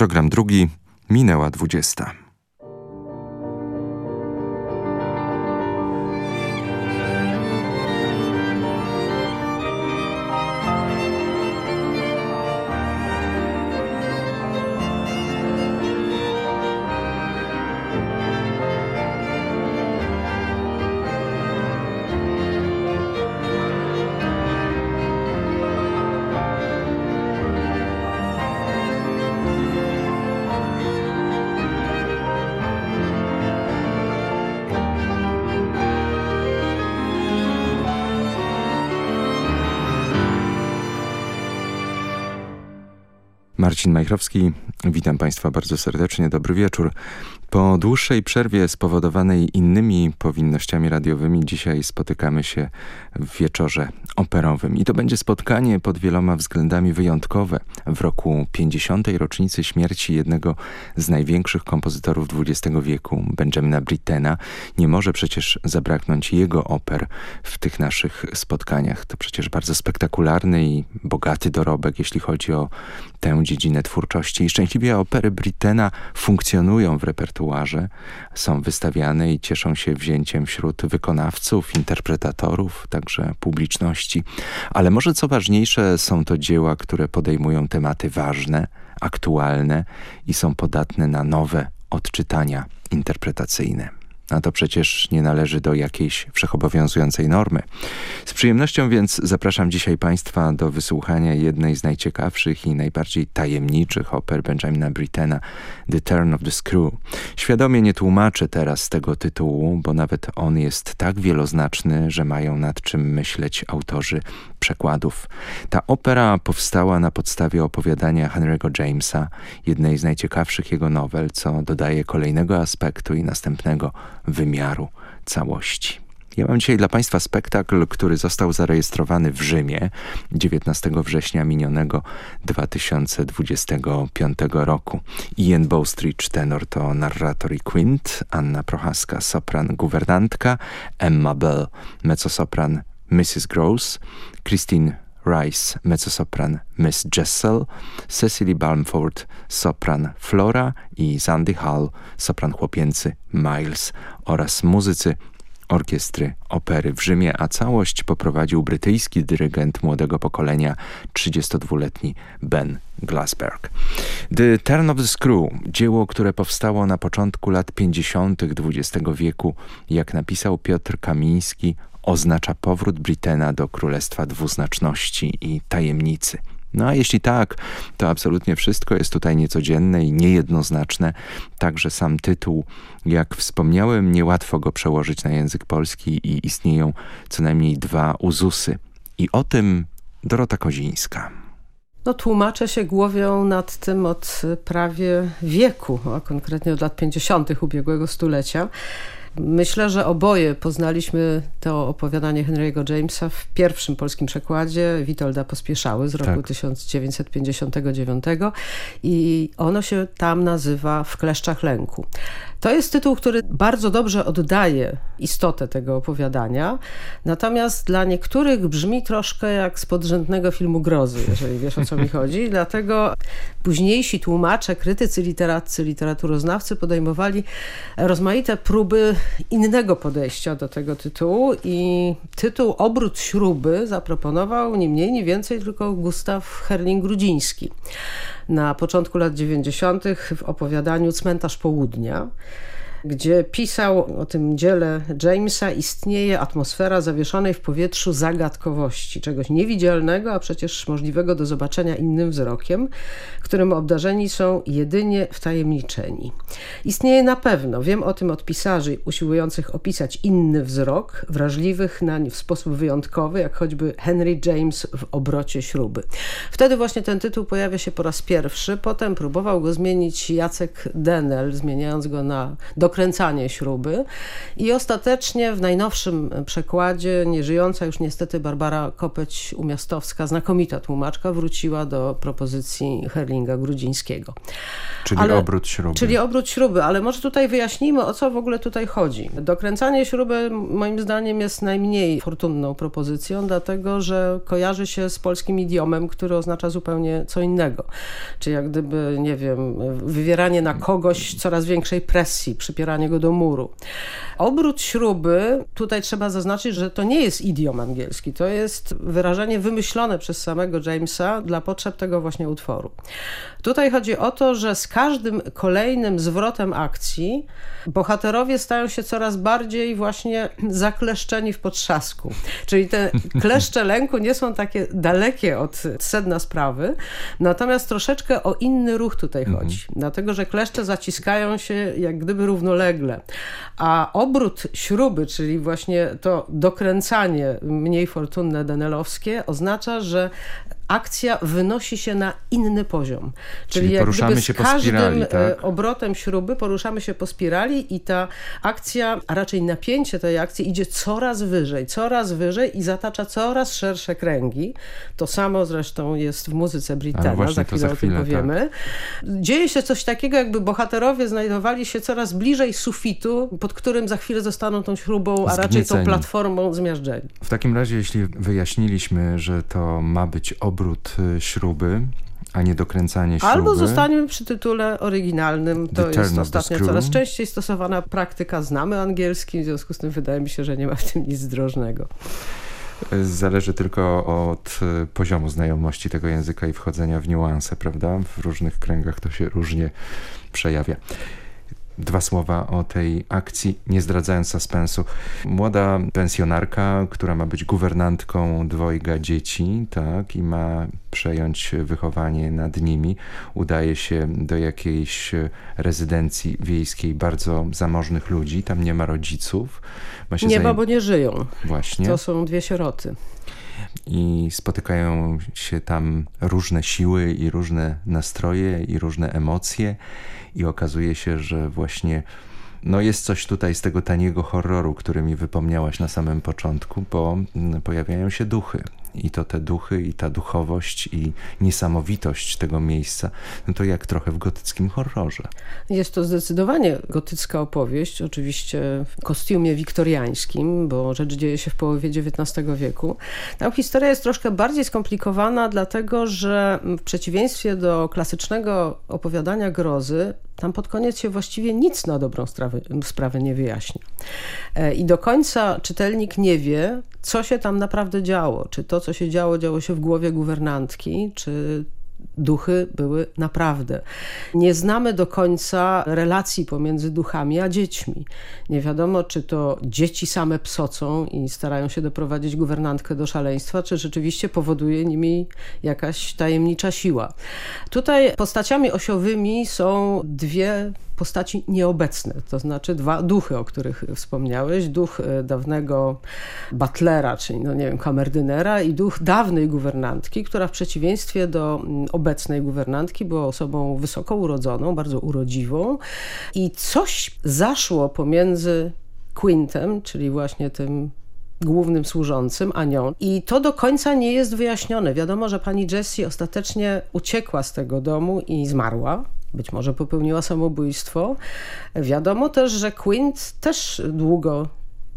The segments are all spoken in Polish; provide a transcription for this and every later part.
Program drugi, minęła dwudziesta. Witam Państwa bardzo serdecznie, dobry wieczór. Po dłuższej przerwie spowodowanej innymi powinnościami radiowymi dzisiaj spotykamy się w wieczorze operowym. I to będzie spotkanie pod wieloma względami wyjątkowe. W roku 50. rocznicy śmierci jednego z największych kompozytorów XX wieku, Benjamina Brittena, nie może przecież zabraknąć jego oper w tych naszych spotkaniach. To przecież bardzo spektakularny i bogaty dorobek, jeśli chodzi o tę dziedzinę twórczości. I szczęśliwie opery Brittena funkcjonują w repertuarze są wystawiane i cieszą się wzięciem wśród wykonawców, interpretatorów, także publiczności. Ale może co ważniejsze, są to dzieła, które podejmują tematy ważne, aktualne i są podatne na nowe odczytania interpretacyjne a to przecież nie należy do jakiejś wszechobowiązującej normy. Z przyjemnością więc zapraszam dzisiaj Państwa do wysłuchania jednej z najciekawszych i najbardziej tajemniczych oper Benjamina Brittena, The Turn of the Screw. Świadomie nie tłumaczę teraz tego tytułu, bo nawet on jest tak wieloznaczny, że mają nad czym myśleć autorzy przekładów. Ta opera powstała na podstawie opowiadania Henry'ego Jamesa, jednej z najciekawszych jego nowel, co dodaje kolejnego aspektu i następnego wymiaru całości. Ja mam dzisiaj dla Państwa spektakl, który został zarejestrowany w Rzymie 19 września minionego 2025 roku. Ian Bowstridge, tenor to narrator i quint, Anna Prochaska, sopran guwernantka, Emma Bell, mezzosopran Mrs. Gross, Christine Rice, mezzosopran Miss Jessel, Cecily Balmford, sopran Flora i Sandy Hall, sopran chłopięcy Miles oraz muzycy orkiestry opery w Rzymie, a całość poprowadził brytyjski dyrygent młodego pokolenia, 32-letni Ben Glassberg. The Turn of the Screw, dzieło, które powstało na początku lat 50. XX wieku, jak napisał Piotr Kamiński, oznacza powrót Britena do królestwa dwuznaczności i tajemnicy. No a jeśli tak, to absolutnie wszystko jest tutaj niecodzienne i niejednoznaczne. Także sam tytuł, jak wspomniałem, niełatwo go przełożyć na język polski i istnieją co najmniej dwa uzusy. I o tym Dorota Kozińska. No, tłumacze się głowią nad tym od prawie wieku, a konkretnie od lat 50. ubiegłego stulecia. Myślę, że oboje poznaliśmy to opowiadanie Henry'ego Jamesa w pierwszym polskim przekładzie Witolda Pospieszały z roku tak. 1959 i ono się tam nazywa W kleszczach lęku. To jest tytuł, który bardzo dobrze oddaje istotę tego opowiadania, natomiast dla niektórych brzmi troszkę jak z podrzędnego filmu grozy, jeżeli wiesz o co mi chodzi. Dlatego późniejsi tłumacze, krytycy literaccy, literaturoznawcy podejmowali rozmaite próby innego podejścia do tego tytułu i tytuł Obrót śruby zaproponował nie mniej, nie więcej tylko Gustaw Herling-Grudziński na początku lat 90. w opowiadaniu Cmentarz Południa gdzie pisał o tym dziele Jamesa, istnieje atmosfera zawieszonej w powietrzu zagadkowości, czegoś niewidzialnego, a przecież możliwego do zobaczenia innym wzrokiem, którym obdarzeni są jedynie wtajemniczeni. Istnieje na pewno, wiem o tym od pisarzy usiłujących opisać inny wzrok, wrażliwych nań w sposób wyjątkowy, jak choćby Henry James w obrocie śruby. Wtedy właśnie ten tytuł pojawia się po raz pierwszy, potem próbował go zmienić Jacek Denel, zmieniając go na do dokręcanie śruby i ostatecznie w najnowszym przekładzie nieżyjąca już niestety Barbara Kopeć-Umiastowska, znakomita tłumaczka, wróciła do propozycji Herlinga Grudzińskiego. Czyli ale, obrót śruby. Czyli obrót śruby, ale może tutaj wyjaśnijmy, o co w ogóle tutaj chodzi. Dokręcanie śruby moim zdaniem jest najmniej fortunną propozycją, dlatego że kojarzy się z polskim idiomem, który oznacza zupełnie co innego. Czy jak gdyby, nie wiem, wywieranie na kogoś coraz większej presji, przypieranie go do muru. Obrót śruby, tutaj trzeba zaznaczyć, że to nie jest idiom angielski, to jest wyrażenie wymyślone przez samego Jamesa dla potrzeb tego właśnie utworu. Tutaj chodzi o to, że z każdym kolejnym zwrotem akcji bohaterowie stają się coraz bardziej właśnie zakleszczeni w potrzasku. Czyli te kleszcze lęku nie są takie dalekie od sedna sprawy, natomiast troszeczkę o inny ruch tutaj mhm. chodzi. Dlatego, że kleszcze zaciskają się jak gdyby równolegle, a obrót śruby, czyli właśnie to dokręcanie mniej fortunne denelowskie oznacza, że akcja wynosi się na inny poziom. Czyli, Czyli poruszamy się po spirali, tak? obrotem śruby poruszamy się po spirali i ta akcja, a raczej napięcie tej akcji idzie coraz wyżej, coraz wyżej i zatacza coraz szersze kręgi. To samo zresztą jest w muzyce Brittana, za chwilę, za chwilę o tym powiemy. Tak. Dzieje się coś takiego, jakby bohaterowie znajdowali się coraz bliżej sufitu, pod którym za chwilę zostaną tą śrubą, a raczej tą platformą zmiażdżeni. W takim razie, jeśli wyjaśniliśmy, że to ma być obrót obrót y, śruby, a nie dokręcanie śruby. Albo zostaniemy przy tytule oryginalnym. To jest ostatnio coraz częściej stosowana praktyka. Znamy angielski, w związku z tym wydaje mi się, że nie ma w tym nic zdrożnego. Zależy tylko od y, poziomu znajomości tego języka i wchodzenia w niuanse, prawda? W różnych kręgach to się różnie przejawia dwa słowa o tej akcji, nie zdradzając suspensu. Młoda pensjonarka, która ma być guwernantką dwojga dzieci, tak, i ma przejąć wychowanie nad nimi, udaje się do jakiejś rezydencji wiejskiej bardzo zamożnych ludzi, tam nie ma rodziców. Ma nie ma, bo nie żyją. Właśnie. To są dwie sieroty i spotykają się tam różne siły i różne nastroje i różne emocje. I okazuje się, że właśnie no jest coś tutaj z tego taniego horroru, który mi wypomniałaś na samym początku, bo mm, pojawiają się duchy i to te duchy i ta duchowość i niesamowitość tego miejsca, no to jak trochę w gotyckim horrorze. Jest to zdecydowanie gotycka opowieść, oczywiście w kostiumie wiktoriańskim, bo rzecz dzieje się w połowie XIX wieku. Tam historia jest troszkę bardziej skomplikowana, dlatego że w przeciwieństwie do klasycznego opowiadania grozy, tam pod koniec się właściwie nic na dobrą sprawę, sprawę nie wyjaśnia. E, I do końca czytelnik nie wie, co się tam naprawdę działo. Czy to, co się działo, działo się w głowie guwernantki, czy duchy były naprawdę. Nie znamy do końca relacji pomiędzy duchami a dziećmi. Nie wiadomo, czy to dzieci same psocą i starają się doprowadzić guwernantkę do szaleństwa, czy rzeczywiście powoduje nimi jakaś tajemnicza siła. Tutaj postaciami osiowymi są dwie postaci nieobecne, to znaczy dwa duchy, o których wspomniałeś. Duch e, dawnego butlera, czyli no nie wiem, kamerdynera i duch dawnej guwernantki, która w przeciwieństwie do mm, obecnej guwernantki była osobą wysoko urodzoną, bardzo urodziwą i coś zaszło pomiędzy Quintem, czyli właśnie tym głównym służącym, a nią. I to do końca nie jest wyjaśnione. Wiadomo, że pani Jessie ostatecznie uciekła z tego domu i zmarła być może popełniła samobójstwo. Wiadomo też, że Quint też długo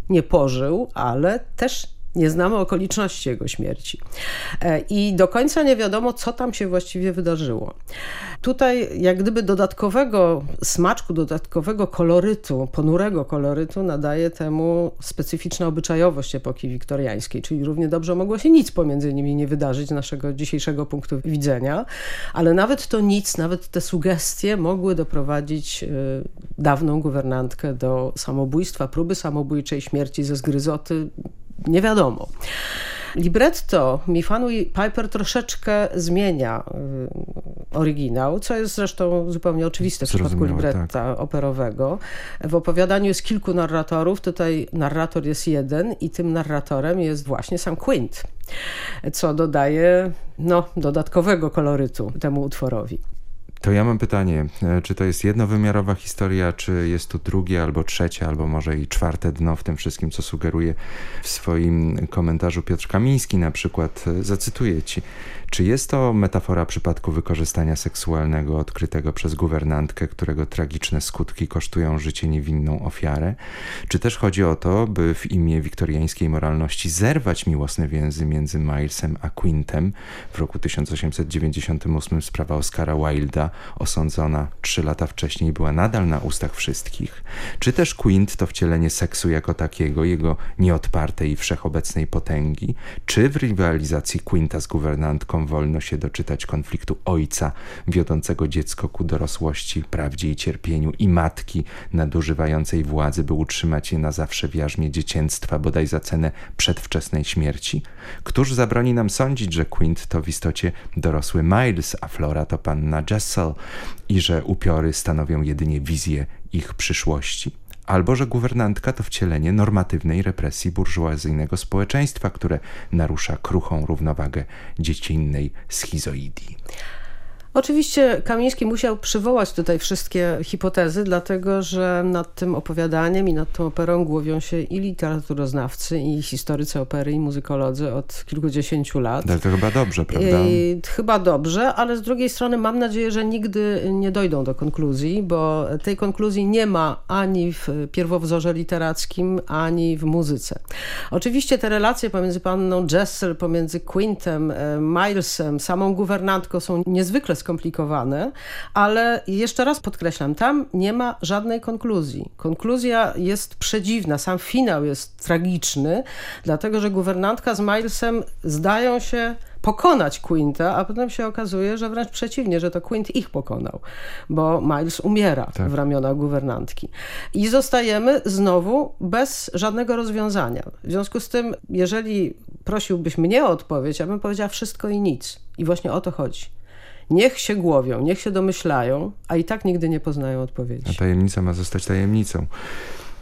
nie pożył, ale też nie znamy okoliczności jego śmierci. E, I do końca nie wiadomo, co tam się właściwie wydarzyło. Tutaj, jak gdyby dodatkowego smaczku, dodatkowego kolorytu, ponurego kolorytu nadaje temu specyficzna obyczajowość epoki wiktoriańskiej, czyli równie dobrze mogło się nic pomiędzy nimi nie wydarzyć z naszego dzisiejszego punktu widzenia, ale nawet to nic, nawet te sugestie mogły doprowadzić e, dawną guwernantkę do samobójstwa, próby samobójczej, śmierci ze zgryzoty, nie wiadomo. Libretto Mifanu i Piper troszeczkę zmienia y, oryginał, co jest zresztą zupełnie oczywiste w przypadku libretta tak. operowego. W opowiadaniu jest kilku narratorów, tutaj narrator jest jeden i tym narratorem jest właśnie sam Quint, co dodaje no, dodatkowego kolorytu temu utworowi. To ja mam pytanie, e, czy to jest jednowymiarowa historia, czy jest tu drugie, albo trzecie, albo może i czwarte dno w tym wszystkim, co sugeruje w swoim komentarzu Piotr Kamiński na przykład. E, zacytuję ci. Czy jest to metafora przypadku wykorzystania seksualnego odkrytego przez guwernantkę, którego tragiczne skutki kosztują życie niewinną ofiarę? Czy też chodzi o to, by w imię wiktoriańskiej moralności zerwać miłosne więzy między Milesem a Quintem? W roku 1898 sprawa Oscara Wilda, osądzona trzy lata wcześniej, była nadal na ustach wszystkich. Czy też Quint to wcielenie seksu jako takiego, jego nieodpartej i wszechobecnej potęgi? Czy w rywalizacji Quinta z guwernantką wolno się doczytać konfliktu ojca wiodącego dziecko ku dorosłości, prawdzie i cierpieniu i matki nadużywającej władzy, by utrzymać je na zawsze w jarzmie dziecięctwa, bodaj za cenę przedwczesnej śmierci? Któż zabroni nam sądzić, że Quint to w istocie dorosły Miles, a Flora to panna Jessel i że upiory stanowią jedynie wizję ich przyszłości? Albo że guwernantka to wcielenie normatywnej represji burżuazyjnego społeczeństwa, które narusza kruchą równowagę dziecinnej schizoidii. Oczywiście Kamiński musiał przywołać tutaj wszystkie hipotezy, dlatego że nad tym opowiadaniem i nad tą operą głowią się i literaturoznawcy, i historycy opery, i muzykolodzy od kilkudziesięciu lat. Ale to chyba dobrze, prawda? I, chyba dobrze, ale z drugiej strony mam nadzieję, że nigdy nie dojdą do konkluzji, bo tej konkluzji nie ma ani w pierwowzorze literackim, ani w muzyce. Oczywiście te relacje pomiędzy panną Jessel, pomiędzy Quintem, e, Milesem, samą guwernantką są niezwykle skomplikowane, ale jeszcze raz podkreślam, tam nie ma żadnej konkluzji. Konkluzja jest przedziwna, sam finał jest tragiczny, dlatego że guwernantka z Milesem zdają się pokonać Quinta, a potem się okazuje, że wręcz przeciwnie, że to Quint ich pokonał, bo Miles umiera tak. w ramionach guwernantki. I zostajemy znowu bez żadnego rozwiązania. W związku z tym, jeżeli prosiłbyś mnie o odpowiedź, ja bym powiedziała wszystko i nic. I właśnie o to chodzi. Niech się głowią, niech się domyślają, a i tak nigdy nie poznają odpowiedzi. A tajemnica ma zostać tajemnicą.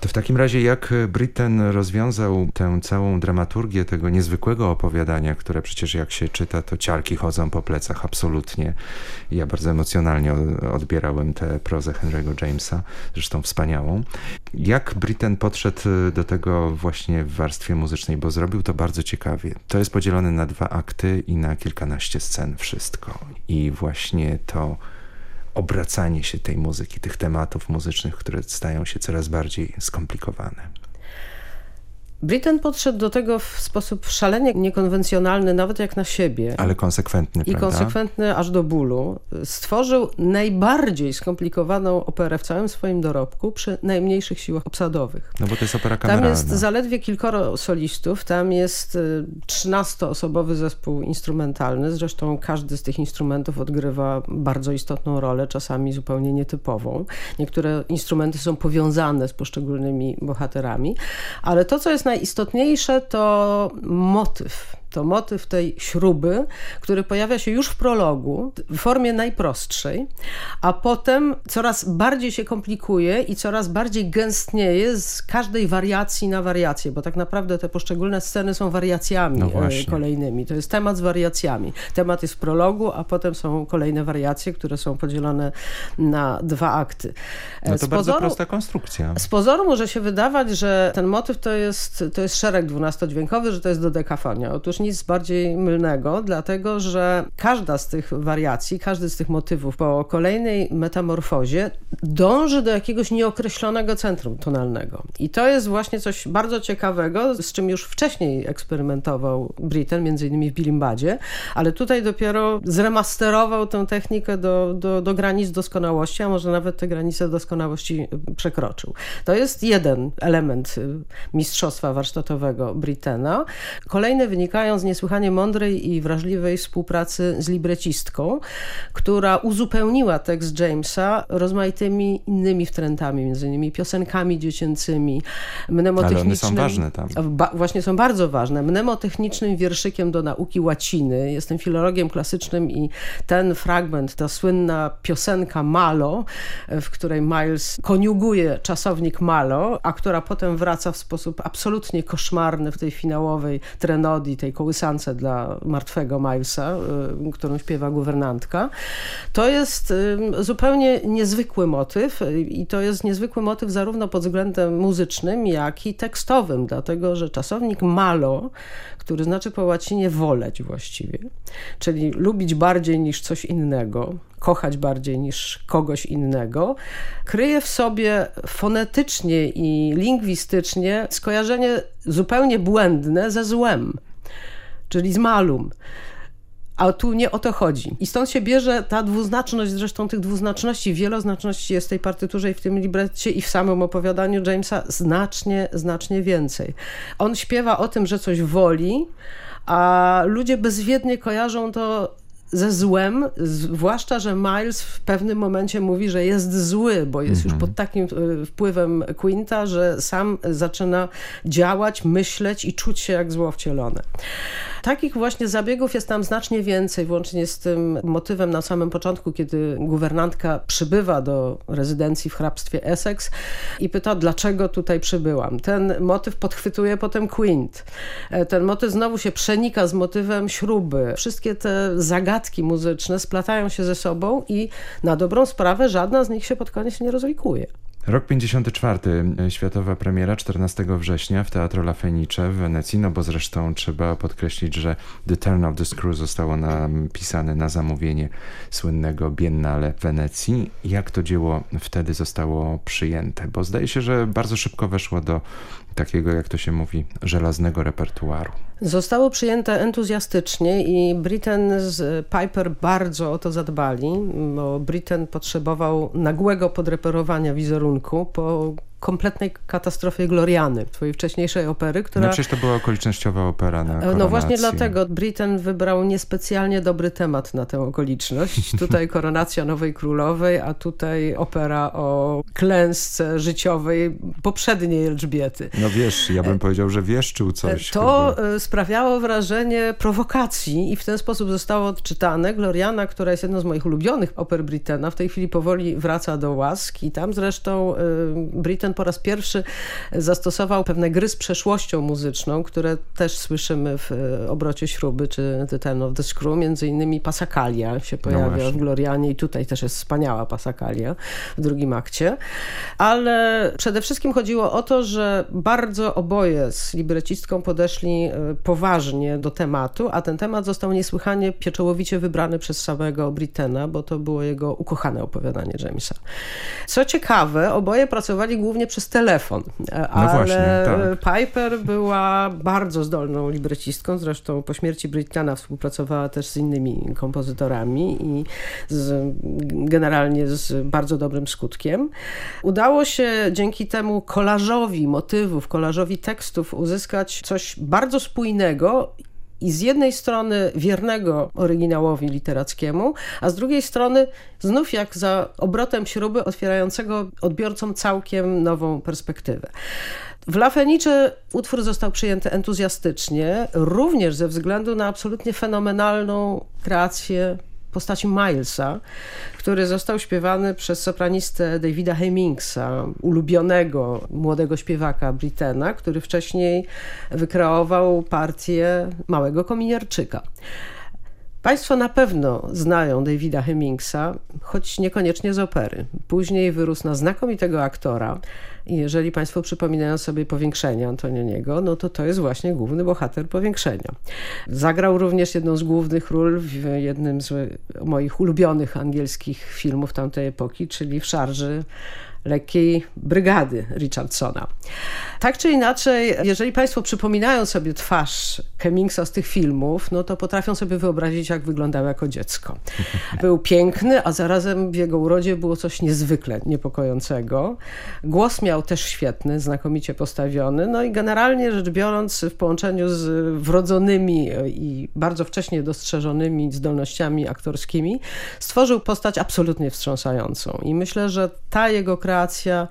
To w takim razie jak Britten rozwiązał tę całą dramaturgię tego niezwykłego opowiadania, które przecież jak się czyta, to ciarki chodzą po plecach, absolutnie. Ja bardzo emocjonalnie odbierałem tę prozę Henry'ego Jamesa, zresztą wspaniałą. Jak Britten podszedł do tego właśnie w warstwie muzycznej, bo zrobił to bardzo ciekawie. To jest podzielone na dwa akty i na kilkanaście scen wszystko. I właśnie to obracanie się tej muzyki, tych tematów muzycznych, które stają się coraz bardziej skomplikowane. Britten podszedł do tego w sposób szalenie niekonwencjonalny, nawet jak na siebie. Ale konsekwentny, I prawda? konsekwentny aż do bólu. Stworzył najbardziej skomplikowaną operę w całym swoim dorobku przy najmniejszych siłach obsadowych. No bo to jest opera kameralna. Tam jest zaledwie kilkoro solistów, tam jest 13-osobowy y, zespół instrumentalny, zresztą każdy z tych instrumentów odgrywa bardzo istotną rolę, czasami zupełnie nietypową. Niektóre instrumenty są powiązane z poszczególnymi bohaterami, ale to, co jest najistotniejsze to motyw to motyw tej śruby, który pojawia się już w prologu w formie najprostszej, a potem coraz bardziej się komplikuje i coraz bardziej gęstnieje z każdej wariacji na wariację, bo tak naprawdę te poszczególne sceny są wariacjami no e, kolejnymi. To jest temat z wariacjami. Temat jest w prologu, a potem są kolejne wariacje, które są podzielone na dwa akty. No to z bardzo pozoru, prosta konstrukcja. Z pozoru może się wydawać, że ten motyw to jest, to jest szereg dwunastodźwiękowy, że to jest dodekafonia. Otóż nic bardziej mylnego, dlatego że każda z tych wariacji, każdy z tych motywów po kolejnej metamorfozie dąży do jakiegoś nieokreślonego centrum tonalnego. I to jest właśnie coś bardzo ciekawego, z czym już wcześniej eksperymentował Britten, między innymi w Bilimbadzie, ale tutaj dopiero zremasterował tę technikę do, do, do granic doskonałości, a może nawet te granice doskonałości przekroczył. To jest jeden element mistrzostwa warsztatowego Brittena. Kolejne wynikają z niesłychanie mądrej i wrażliwej współpracy z librecistką, która uzupełniła tekst Jamesa rozmaitymi innymi wtrętami, między innymi piosenkami dziecięcymi, mnemotechnicznym... Ale one są ważne tam. Ba, właśnie są bardzo ważne. Mnemotechnicznym wierszykiem do nauki łaciny. Jestem filologiem klasycznym i ten fragment, ta słynna piosenka Malo, w której Miles koniuguje czasownik Malo, a która potem wraca w sposób absolutnie absolutnie koszmarny w tej finałowej trenodii, tej kołysance dla martwego Milesa, y, którą śpiewa guwernantka. To jest zupełnie niezwykły motyw i to jest niezwykły motyw zarówno pod względem muzycznym, jak i tekstowym, dlatego że czasownik malo, który znaczy po łacinie woleć właściwie, czyli lubić bardziej niż coś innego, kochać bardziej niż kogoś innego, kryje w sobie fonetycznie i lingwistycznie skojarzenie zupełnie błędne ze złem, czyli z malum. A tu nie o to chodzi. I stąd się bierze ta dwuznaczność, zresztą tych dwuznaczności, wieloznaczności jest w tej partyturze i w tym librecie i w samym opowiadaniu Jamesa znacznie, znacznie więcej. On śpiewa o tym, że coś woli, a ludzie bezwiednie kojarzą to ze złem, zwłaszcza, że Miles w pewnym momencie mówi, że jest zły, bo jest już mhm. pod takim e, wpływem Quinta, że sam zaczyna działać, myśleć i czuć się jak zło wcielone. Takich właśnie zabiegów jest tam znacznie więcej, włącznie z tym motywem na samym początku, kiedy guwernantka przybywa do rezydencji w hrabstwie Essex i pyta, dlaczego tutaj przybyłam. Ten motyw podchwytuje potem Quint. E, ten motyw znowu się przenika z motywem śruby. Wszystkie te zagadki muzyczne splatają się ze sobą i na dobrą sprawę żadna z nich się pod koniec nie rozlikuje. Rok 54, e, światowa premiera 14 września w Teatro La Fenice w Wenecji, no bo zresztą trzeba podkreślić, że The Turn of the Screw zostało napisane na zamówienie słynnego Biennale w Wenecji. Jak to dzieło wtedy zostało przyjęte? Bo zdaje się, że bardzo szybko weszło do takiego, jak to się mówi, żelaznego repertuaru. Zostało przyjęte entuzjastycznie i Britain z Piper bardzo o to zadbali, bo Britain potrzebował nagłego podreperowania wizerunku po kompletnej katastrofie Gloriany, twojej wcześniejszej opery, która... No przecież to była okolicznościowa opera na koronację. No właśnie dlatego Britain wybrał niespecjalnie dobry temat na tę okoliczność. Tutaj koronacja Nowej Królowej, a tutaj opera o klęsce życiowej poprzedniej Elżbiety. No wiesz, ja bym powiedział, że wieszczył coś. To. E, sprawiało wrażenie prowokacji i w ten sposób zostało odczytane. Gloriana, która jest jedną z moich ulubionych oper Britena, w tej chwili powoli wraca do łask i tam zresztą e, Britain po raz pierwszy zastosował pewne gry z przeszłością muzyczną, które też słyszymy w e, obrocie śruby, czy The Ten of the Screw, między innymi Pasakalia się no pojawia no w Glorianie i tutaj też jest wspaniała Pasakalia w drugim akcie. Ale przede wszystkim chodziło o to, że bardzo oboje z librecistką podeszli e, poważnie do tematu, a ten temat został niesłychanie pieczołowicie wybrany przez samego Brittena, bo to było jego ukochane opowiadanie Jamesa. Co ciekawe, oboje pracowali głównie głównie przez telefon. E, no ale właśnie, tak. Piper była bardzo zdolną librecistką, zresztą po śmierci Brittana współpracowała też z innymi kompozytorami i z, generalnie z bardzo dobrym skutkiem. Udało się dzięki temu kolażowi motywów, kolażowi tekstów uzyskać coś bardzo spójnego i z jednej strony wiernego oryginałowi literackiemu, a z drugiej strony znów jak za obrotem śruby otwierającego odbiorcom całkiem nową perspektywę. W La Fenice utwór został przyjęty entuzjastycznie, również ze względu na absolutnie fenomenalną kreację postaci Milesa, który został śpiewany przez sopranistę Davida Hemmingsa, ulubionego młodego śpiewaka Britena, który wcześniej wykreował partię Małego Kominiarczyka. Państwo na pewno znają Davida Hemmingsa, choć niekoniecznie z opery. Później wyrósł na znakomitego aktora. I jeżeli Państwo przypominają sobie powiększenie Antonioniego, no to to jest właśnie główny bohater powiększenia. Zagrał również jedną z głównych ról w jednym z moich ulubionych angielskich filmów tamtej epoki, czyli w Szarży lekkiej brygady Richardsona. Tak czy inaczej, jeżeli Państwo przypominają sobie twarz Hemmingsa z tych filmów, no to potrafią sobie wyobrazić, jak wyglądał jako dziecko. Był piękny, a zarazem w jego urodzie było coś niezwykle niepokojącego. Głos miał też świetny, znakomicie postawiony, no i generalnie rzecz biorąc w połączeniu z wrodzonymi i bardzo wcześnie dostrzeżonymi zdolnościami aktorskimi, stworzył postać absolutnie wstrząsającą. I myślę, że ta jego kreacja kreacja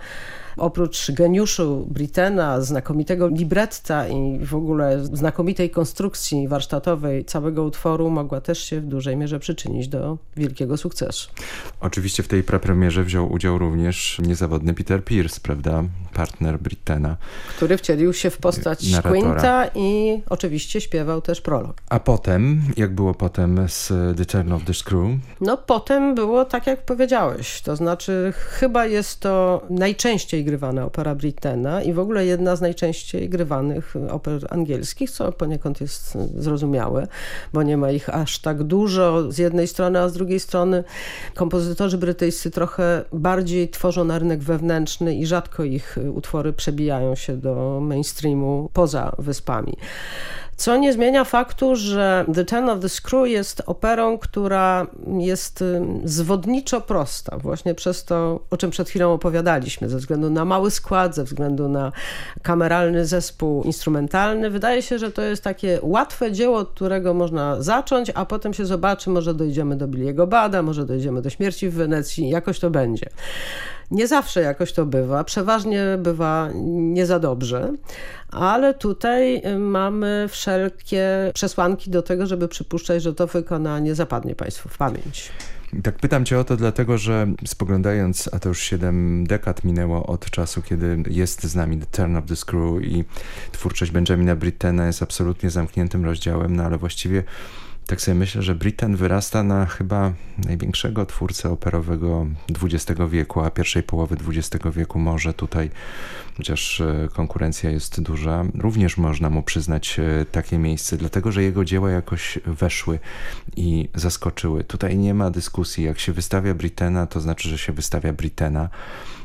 Oprócz geniuszu Britena, znakomitego libretta i w ogóle znakomitej konstrukcji warsztatowej całego utworu mogła też się w dużej mierze przyczynić do wielkiego sukcesu. Oczywiście w tej prepremierze wziął udział również niezawodny Peter Pierce, prawda? Partner Brittena. Który wcielił się w postać Narratora. Quinta i oczywiście śpiewał też prolog. A potem, jak było potem z The Turn of the Screw? No potem było tak, jak powiedziałeś. To znaczy chyba jest to najczęściej grywana opera Brittena i w ogóle jedna z najczęściej grywanych oper angielskich, co poniekąd jest zrozumiałe, bo nie ma ich aż tak dużo z jednej strony, a z drugiej strony kompozytorzy brytyjscy trochę bardziej tworzą na rynek wewnętrzny i rzadko ich utwory przebijają się do mainstreamu poza wyspami. Co nie zmienia faktu, że The Turn of the Screw jest operą, która jest zwodniczo prosta, właśnie przez to, o czym przed chwilą opowiadaliśmy, ze względu na mały skład, ze względu na kameralny zespół instrumentalny. Wydaje się, że to jest takie łatwe dzieło, od którego można zacząć, a potem się zobaczy, może dojdziemy do Billiego Bada, może dojdziemy do śmierci w Wenecji, jakoś to będzie. Nie zawsze jakoś to bywa, przeważnie bywa nie za dobrze, ale tutaj y, mamy wszelkie przesłanki do tego, żeby przypuszczać, że to wykonanie zapadnie Państwu w pamięć. Tak pytam cię o to dlatego, że spoglądając, a to już 7 dekad minęło od czasu, kiedy jest z nami The Turn of the Screw i twórczość Benjamina Brittena jest absolutnie zamkniętym rozdziałem, no ale właściwie tak sobie myślę, że Britten wyrasta na chyba największego twórcę operowego XX wieku, a pierwszej połowy XX wieku może tutaj, chociaż e, konkurencja jest duża, również można mu przyznać e, takie miejsce, dlatego że jego dzieła jakoś weszły i zaskoczyły. Tutaj nie ma dyskusji, jak się wystawia Brittena, to znaczy, że się wystawia Brittena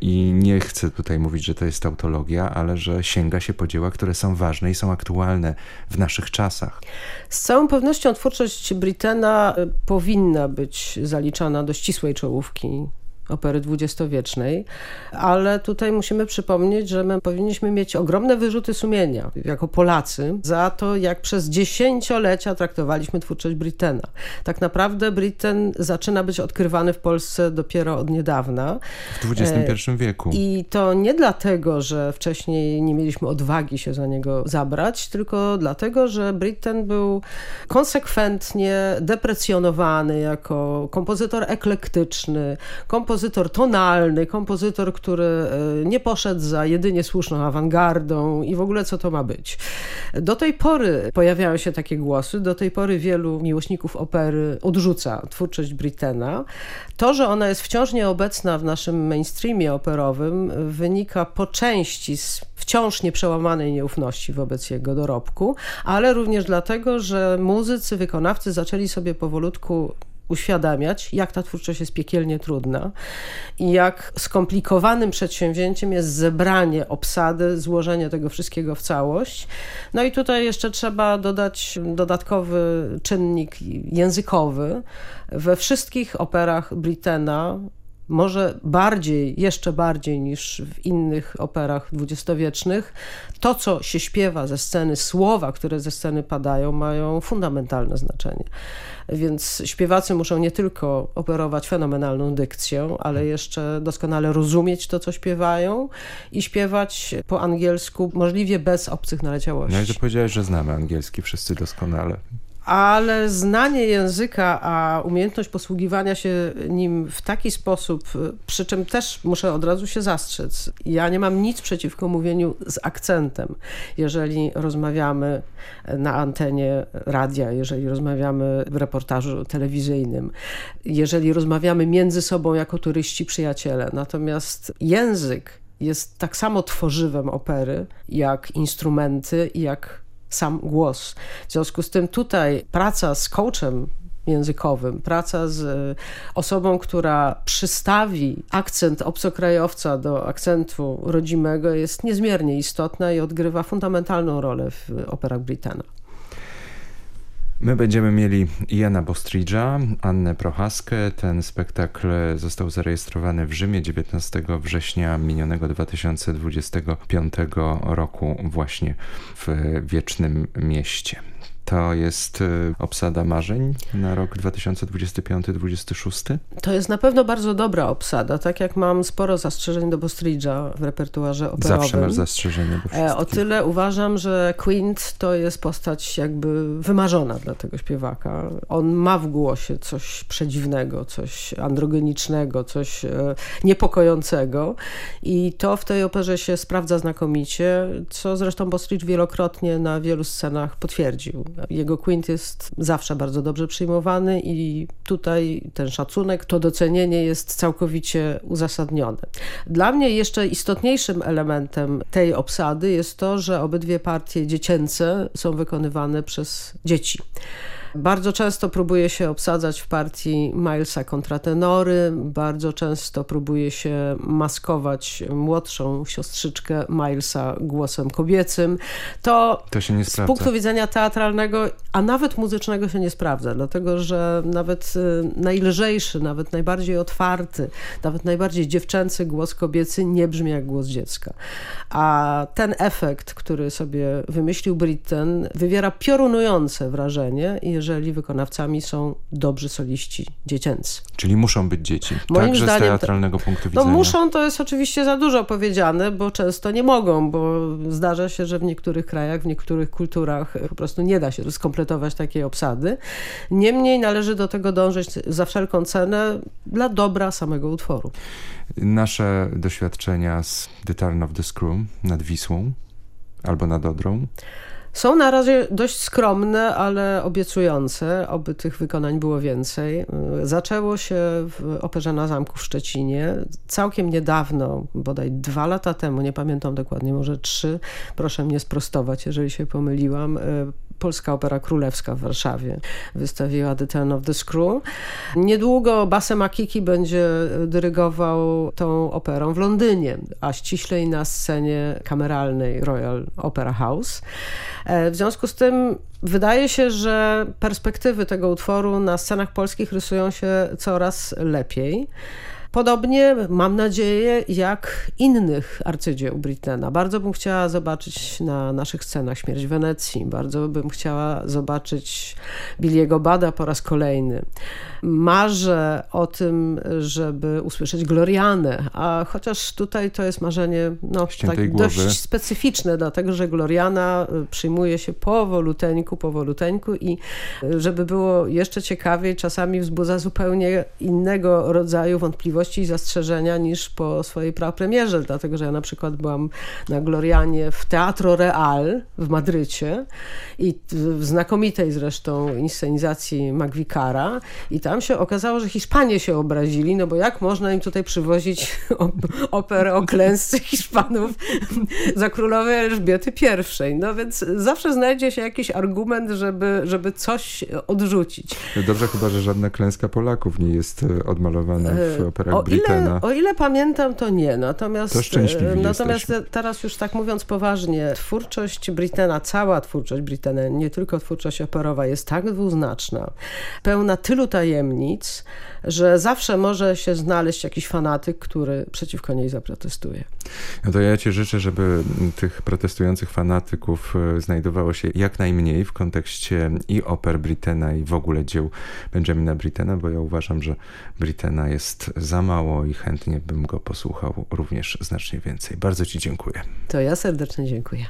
i nie chcę tutaj mówić, że to jest tautologia, ale że sięga się po dzieła, które są ważne i są aktualne w naszych czasach. Z całą pewnością twórczość Brittena y, powinna być zaliczana do ścisłej czołówki opery dwudziestowiecznej, ale tutaj musimy przypomnieć, że my powinniśmy mieć ogromne wyrzuty sumienia jako Polacy za to, jak przez dziesięciolecia traktowaliśmy twórczość Brittena. Tak naprawdę Britten zaczyna być odkrywany w Polsce dopiero od niedawna. W XXI e, wieku. I to nie dlatego, że wcześniej nie mieliśmy odwagi się za niego zabrać, tylko dlatego, że Britten był konsekwentnie deprecjonowany jako kompozytor eklektyczny, kompozytor kompozytor tonalny, kompozytor, który e, nie poszedł za jedynie słuszną awangardą i w ogóle co to ma być. Do tej pory pojawiają się takie głosy, do tej pory wielu miłośników opery odrzuca twórczość Brittena. To, że ona jest wciąż nieobecna w naszym mainstreamie operowym wynika po części z wciąż nieprzełamanej nieufności wobec jego dorobku, ale również dlatego, że muzycy, wykonawcy zaczęli sobie powolutku uświadamiać, jak ta twórczość jest piekielnie trudna i jak skomplikowanym przedsięwzięciem jest zebranie obsady, złożenie tego wszystkiego w całość. No i tutaj jeszcze trzeba dodać dodatkowy czynnik językowy. We wszystkich operach Brittena może bardziej, jeszcze bardziej niż w innych operach dwudziestowiecznych, to, co się śpiewa ze sceny, słowa, które ze sceny padają, mają fundamentalne znaczenie. Więc śpiewacy muszą nie tylko operować fenomenalną dykcją, ale jeszcze doskonale rozumieć to, co śpiewają i śpiewać po angielsku, możliwie bez obcych naleciałości. No i to powiedziałeś, że znamy angielski wszyscy doskonale ale znanie języka, a umiejętność posługiwania się nim w taki sposób, przy czym też muszę od razu się zastrzec. Ja nie mam nic przeciwko mówieniu z akcentem, jeżeli rozmawiamy na antenie radia, jeżeli rozmawiamy w reportażu telewizyjnym, jeżeli rozmawiamy między sobą jako turyści, przyjaciele. Natomiast język jest tak samo tworzywem opery, jak instrumenty, jak sam głos. W związku z tym tutaj praca z coachem językowym, praca z e, osobą, która przystawi akcent obcokrajowca do akcentu rodzimego jest niezmiernie istotna i odgrywa fundamentalną rolę w operach Brittana. My będziemy mieli Jana Bostridge'a, Annę Prochaskę. Ten spektakl został zarejestrowany w Rzymie 19 września minionego 2025 roku właśnie w Wiecznym Mieście. To jest y, obsada marzeń na rok 2025-2026? To jest na pewno bardzo dobra obsada, tak jak mam sporo zastrzeżeń do Bostridge'a w repertuarze operowym. Zawsze masz zastrzeżenia do e, O tyle uważam, że Quint to jest postać jakby wymarzona dla tego śpiewaka. On ma w głosie coś przedziwnego, coś androgenicznego, coś e, niepokojącego i to w tej operze się sprawdza znakomicie, co zresztą Bostridge wielokrotnie na wielu scenach potwierdził. Jego Quint jest zawsze bardzo dobrze przyjmowany i tutaj ten szacunek, to docenienie jest całkowicie uzasadnione. Dla mnie jeszcze istotniejszym elementem tej obsady jest to, że obydwie partie dziecięce są wykonywane przez dzieci. Bardzo często próbuje się obsadzać w partii Milesa kontratenory, bardzo często próbuje się maskować młodszą siostrzyczkę Milesa głosem kobiecym. To, to się nie sprawdza. z punktu widzenia teatralnego, a nawet muzycznego się nie sprawdza, dlatego że nawet y, najlżejszy, nawet najbardziej otwarty, nawet najbardziej dziewczęcy głos kobiecy nie brzmi jak głos dziecka. A ten efekt, który sobie wymyślił Britten, wywiera piorunujące wrażenie, jeżeli wykonawcami są dobrzy soliści dziecięcy. Czyli muszą być dzieci, Moim także zdaniem, z teatralnego punktu no widzenia. No muszą to jest oczywiście za dużo powiedziane, bo często nie mogą, bo zdarza się, że w niektórych krajach, w niektórych kulturach po prostu nie da się skompletować takiej obsady. Niemniej należy do tego dążyć za wszelką cenę dla dobra samego utworu. Nasze doświadczenia z The Turn of the Screw nad Wisłą albo nad Odrą są na razie dość skromne, ale obiecujące, oby tych wykonań było więcej. Zaczęło się w Operze na Zamku w Szczecinie. Całkiem niedawno, bodaj dwa lata temu, nie pamiętam dokładnie, może trzy, proszę mnie sprostować, jeżeli się pomyliłam, Polska Opera Królewska w Warszawie wystawiła The Turn of the Screw. Niedługo Basem Akiki będzie dyrygował tą operą w Londynie, a ściślej na scenie kameralnej Royal Opera House. E, w związku z tym wydaje się, że perspektywy tego utworu na scenach polskich rysują się coraz lepiej. Podobnie, mam nadzieję, jak innych arcydzieł Brittena. Bardzo bym chciała zobaczyć na naszych scenach Śmierć Wenecji. Bardzo bym chciała zobaczyć Billiego Bada po raz kolejny. Marzę o tym, żeby usłyszeć Glorianę, a chociaż tutaj to jest marzenie no, tak dość specyficzne, dlatego że Gloriana y, przyjmuje się powoluteńku, powoluteńku i y, żeby było jeszcze ciekawiej, czasami wzbudza zupełnie innego rodzaju wątpliwości wątpliwości i zastrzeżenia niż po swojej prapremierze, dlatego że ja na przykład byłam na Glorianie w Teatro Real w Madrycie i w znakomitej zresztą inscenizacji Magwikara i tam się okazało, że Hiszpanie się obrazili, no bo jak można im tutaj przywozić operę o klęsce Hiszpanów za królowej Elżbiety I. No więc zawsze znajdzie się jakiś argument, żeby, żeby coś odrzucić. Dobrze chyba, że żadna klęska Polaków nie jest e, odmalowana w e, o ile, o ile pamiętam, to nie. Natomiast, to szczęśliwi natomiast teraz już tak mówiąc poważnie, twórczość Britena, cała twórczość Britena, nie tylko twórczość operowa jest tak dwuznaczna, pełna tylu tajemnic, że zawsze może się znaleźć jakiś fanatyk, który przeciwko niej zaprotestuje. No to ja ci życzę, żeby tych protestujących fanatyków e, znajdowało się jak najmniej w kontekście i oper Britena i w ogóle dzieł Benjamina Britena, bo ja uważam, że Britena jest za mało i chętnie bym go posłuchał również znacznie więcej. Bardzo ci dziękuję. To ja serdecznie dziękuję.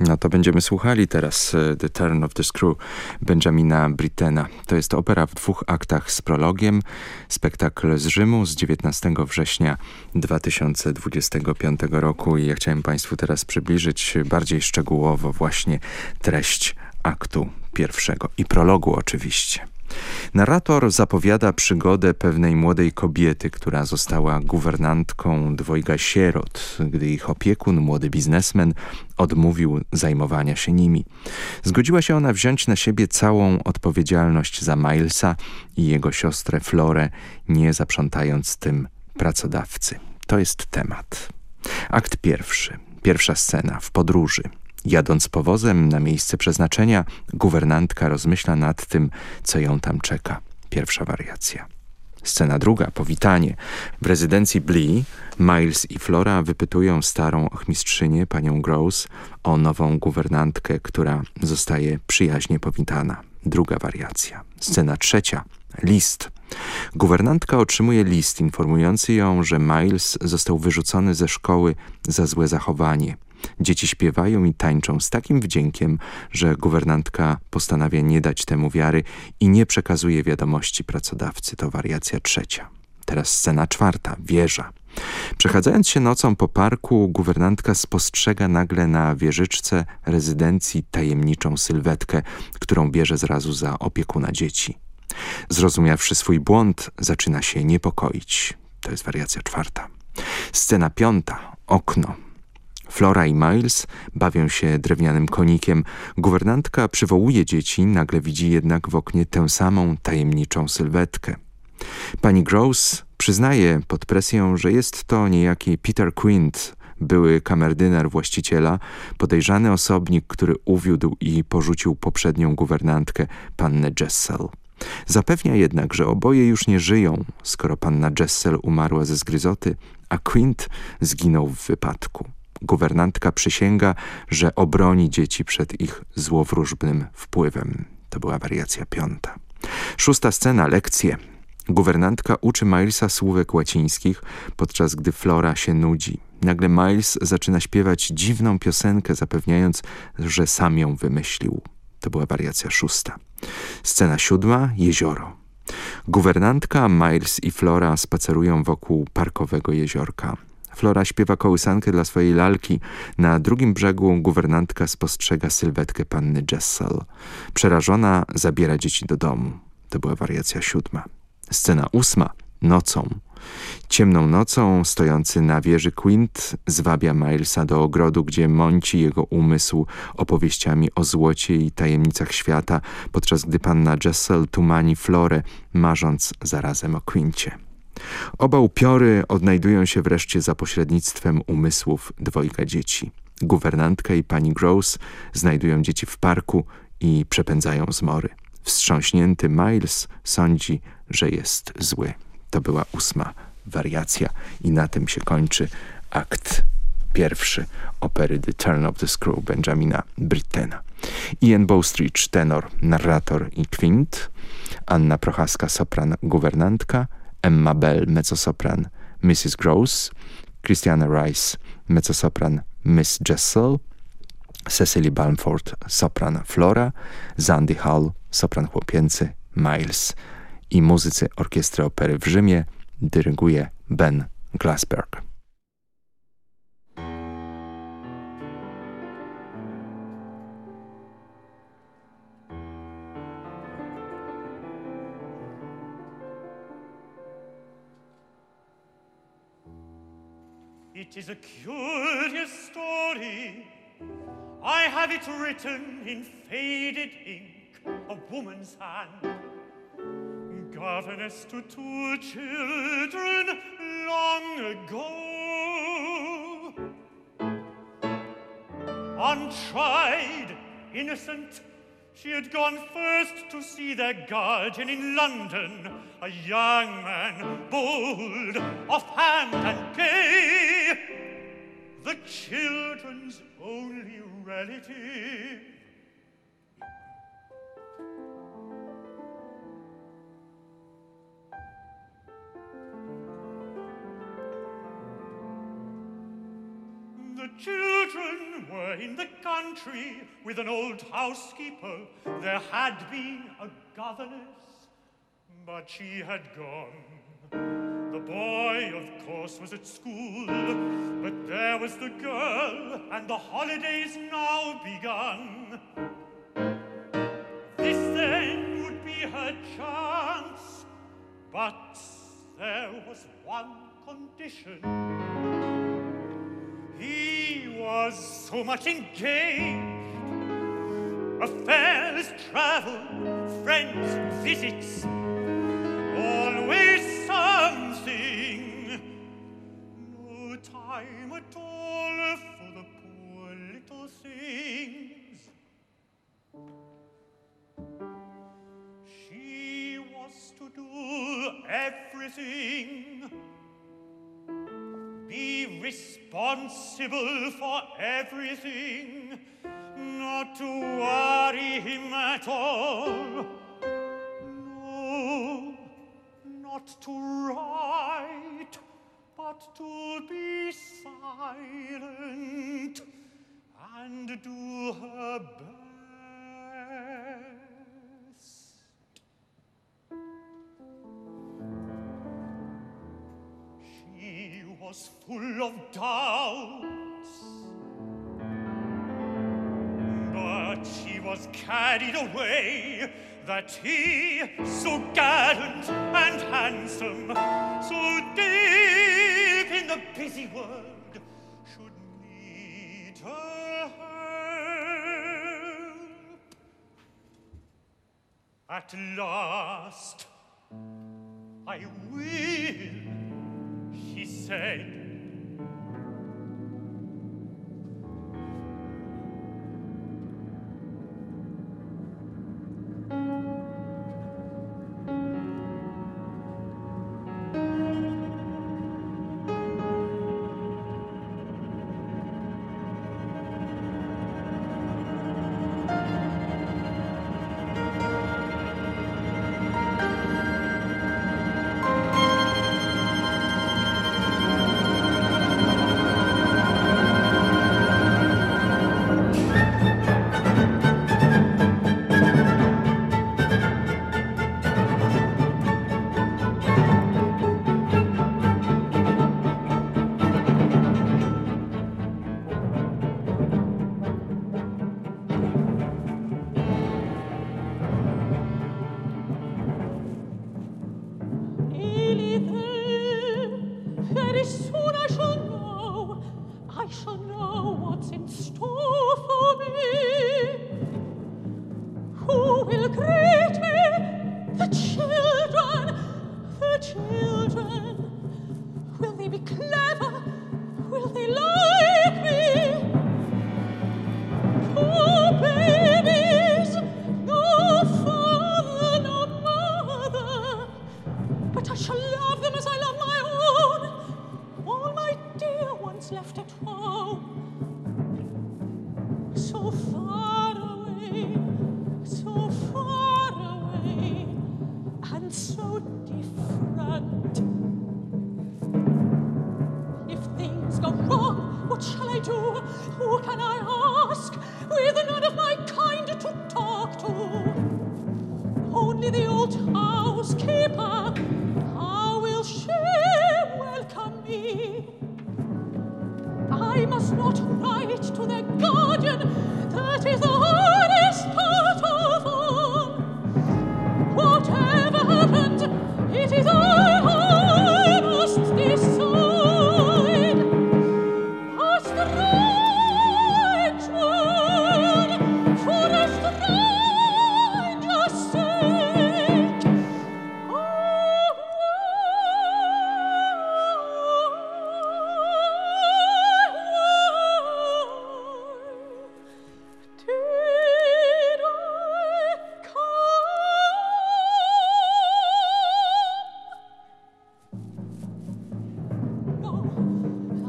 No to będziemy słuchali teraz e, The Turn of the Screw Benjamina Brittena. To jest opera w dwóch aktach z prologiem, spektakl z Rzymu z 19 września 2025 roku i ja chciałem Państwu teraz przybliżyć bardziej szczegółowo właśnie treść aktu pierwszego i prologu oczywiście. Narrator zapowiada przygodę pewnej młodej kobiety, która została guwernantką dwojga sierot, gdy ich opiekun, młody biznesmen, odmówił zajmowania się nimi. Zgodziła się ona wziąć na siebie całą odpowiedzialność za Milesa i jego siostrę Florę, nie zaprzątając tym pracodawcy. To jest temat. Akt pierwszy. Pierwsza scena w podróży. Jadąc powozem na miejsce przeznaczenia, guwernantka rozmyśla nad tym, co ją tam czeka. Pierwsza wariacja. Scena druga, powitanie. W rezydencji Blee Miles i Flora wypytują starą ochmistrzynię, panią Gross, o nową guwernantkę, która zostaje przyjaźnie powitana. Druga wariacja. Scena trzecia. List. Guwernantka otrzymuje list informujący ją, że Miles został wyrzucony ze szkoły za złe zachowanie. Dzieci śpiewają i tańczą z takim wdziękiem, że guwernantka postanawia nie dać temu wiary i nie przekazuje wiadomości pracodawcy. To wariacja trzecia. Teraz scena czwarta. Wieża. Przechadzając się nocą po parku, guwernantka spostrzega nagle na wieżyczce rezydencji tajemniczą sylwetkę, którą bierze zrazu za opiekuna dzieci. Zrozumiawszy swój błąd, zaczyna się niepokoić. To jest wariacja czwarta. Scena piąta. Okno. Flora i Miles bawią się drewnianym konikiem. Guwernantka przywołuje dzieci, nagle widzi jednak w oknie tę samą tajemniczą sylwetkę. Pani Gross przyznaje pod presją, że jest to niejaki Peter Quint, były kamerdyner właściciela, podejrzany osobnik, który uwiódł i porzucił poprzednią guwernantkę, pannę Jessel. Zapewnia jednak, że oboje już nie żyją, skoro panna Jessel umarła ze zgryzoty, a Quint zginął w wypadku. Guwernantka przysięga, że obroni dzieci przed ich złowróżbnym wpływem. To była wariacja piąta. Szósta scena, lekcje. Guwernantka uczy Milesa słówek łacińskich, podczas gdy Flora się nudzi. Nagle Miles zaczyna śpiewać dziwną piosenkę, zapewniając, że sam ją wymyślił. To była wariacja szósta. Scena siódma, jezioro. Guwernantka, Miles i Flora spacerują wokół parkowego jeziorka. Flora śpiewa kołysankę dla swojej lalki. Na drugim brzegu guwernantka spostrzega sylwetkę panny Jessel. Przerażona zabiera dzieci do domu. To była wariacja siódma. Scena ósma. Nocą. Ciemną nocą, stojący na wieży Quint, zwabia Milesa do ogrodu, gdzie mąci jego umysł opowieściami o złocie i tajemnicach świata, podczas gdy panna Jessel tumani Florę, marząc zarazem o Quincie. Oba upiory odnajdują się wreszcie za pośrednictwem umysłów dwojga dzieci. Guwernantka i pani Gross znajdują dzieci w parku i przepędzają zmory. Wstrząśnięty Miles sądzi, że jest zły. To była ósma wariacja i na tym się kończy akt pierwszy opery The Turn of the Screw Benjamina Brittena. Ian Bowstridge, tenor, narrator i kwint, Anna Prochaska, sopran, guwernantka, Emma Bell, mezzosopran Mrs. Gross, Christiana Rice, mezzosopran Miss Jessel, Cecily Balmford, sopran Flora, Zandy Hall, sopran chłopięcy Miles i muzycy Orkiestry Opery w Rzymie dyryguje Ben Glassberg. It is a curious story. I have it written in faded ink, a woman's hand. Governess to two children long ago. Untried, innocent, she had gone first to see their guardian in London a young man, bold, offhand and gay, the children's only relative. The children were in the country with an old housekeeper. There had been a governess, but she had gone. The boy, of course, was at school, but there was the girl, and the holidays now begun. This then would be her chance, but there was one condition. He was so much engaged. Affairs, travel, friends, visits, something. No time at all for the poor little things. She was to do everything. Be responsible for everything, not to worry him at all. Not to write, but to be silent and do her best. She was full of doubts, was carried away that he, so gallant and handsome, so deep in the busy world, should need her help. At last, I will, she said.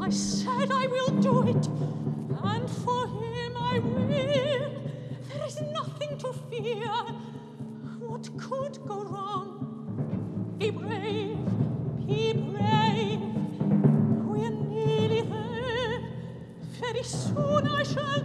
I said I will do it, and for him I will. There is nothing to fear. What could go wrong? Be brave, be brave. We're nearly there. Very soon I shall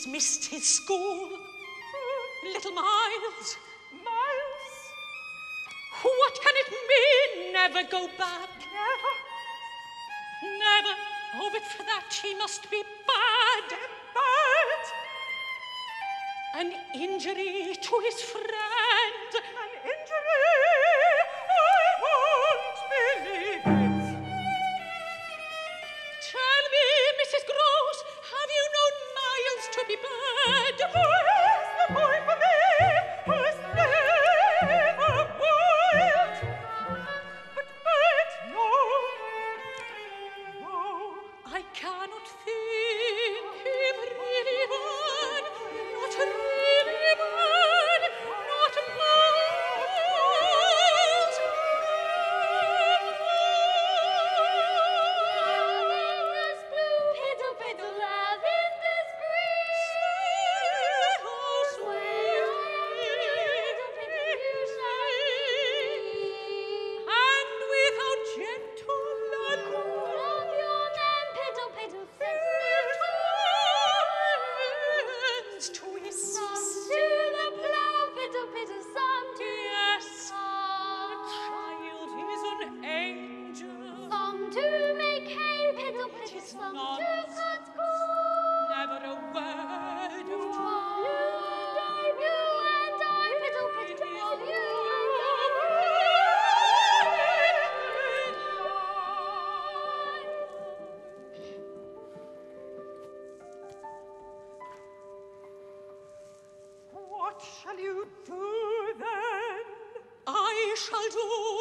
dismissed his school. Little Miles, Miles, what can it mean? Never go back. Never. Never. Oh, but for that he must be bad. Bad. An injury to his friend. Schall du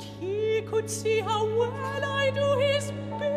that he could see how well I do his best.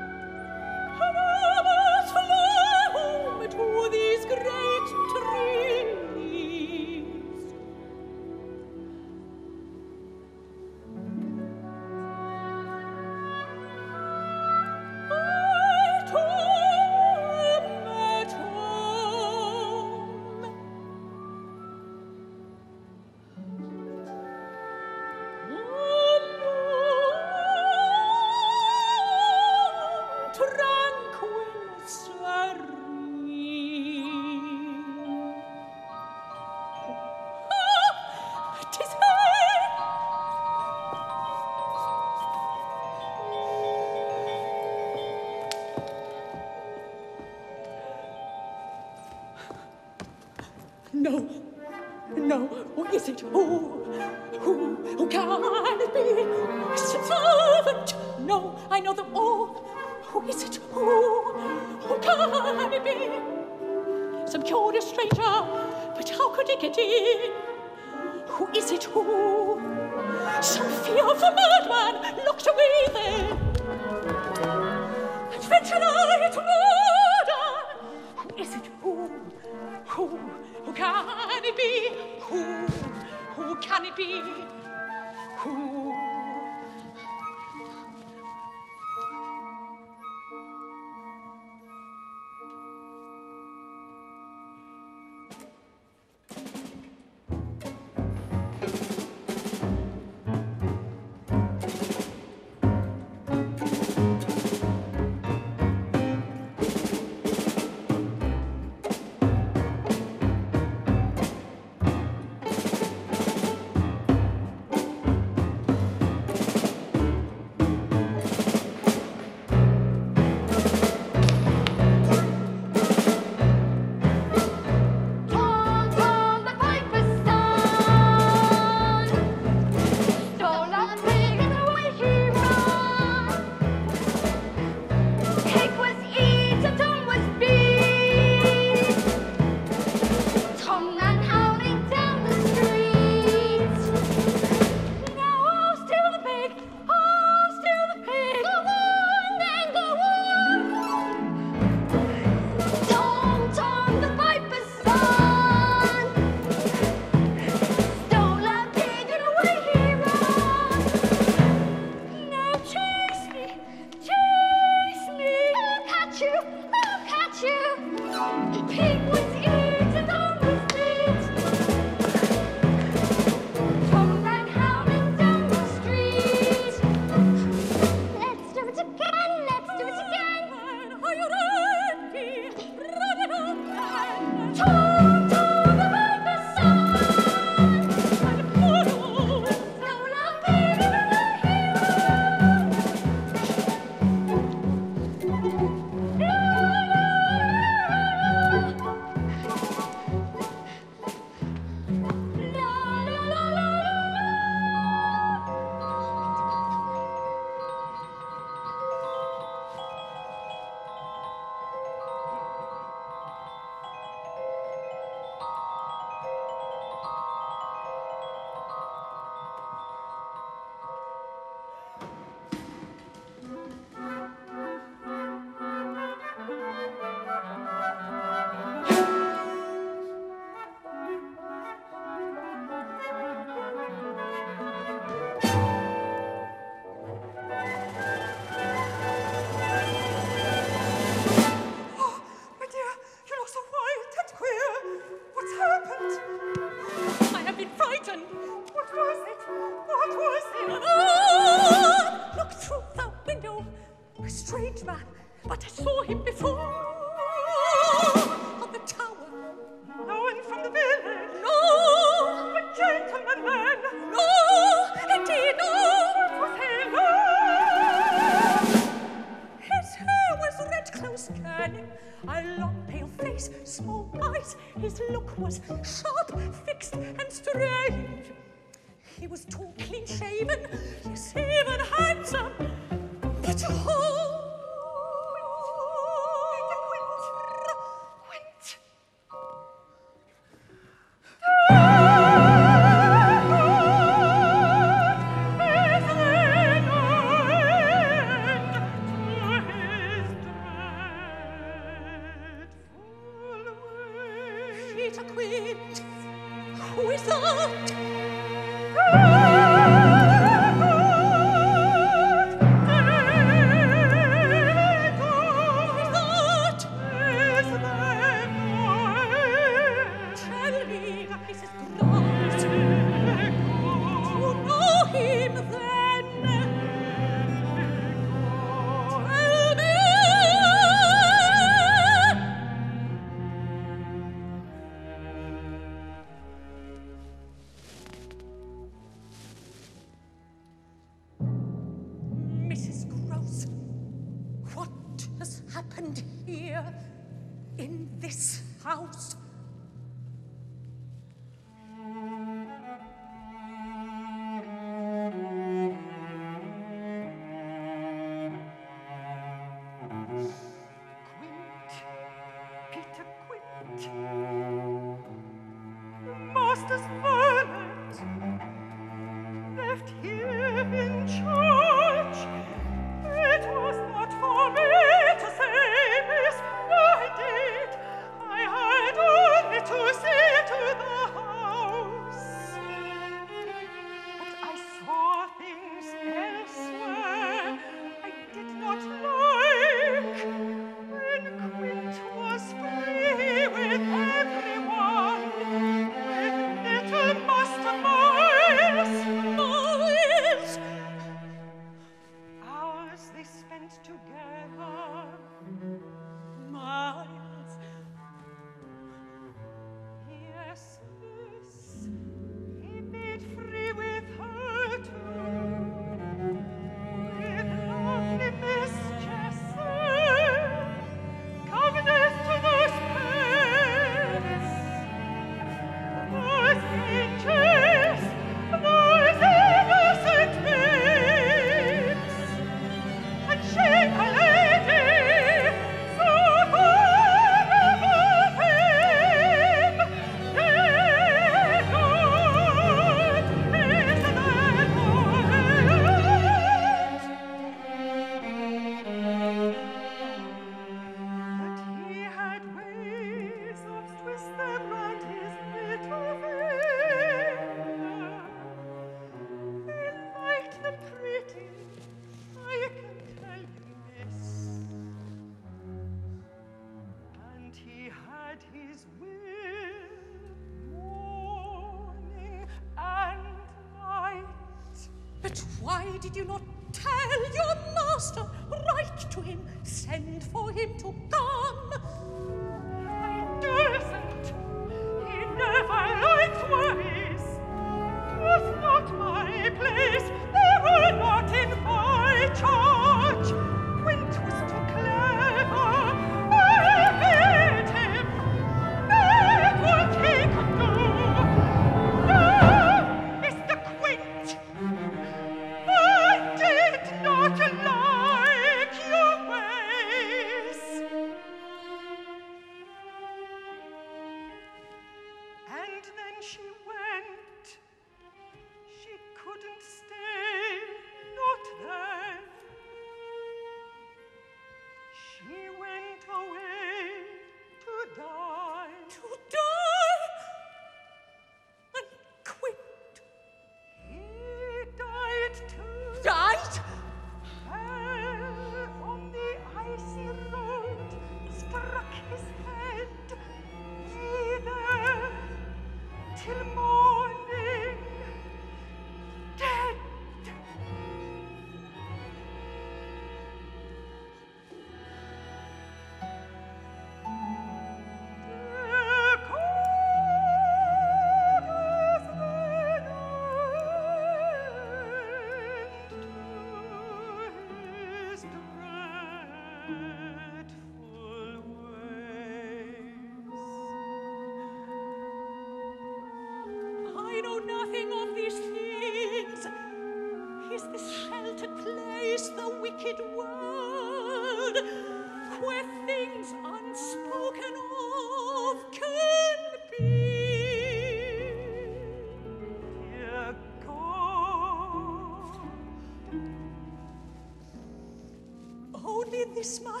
very smart.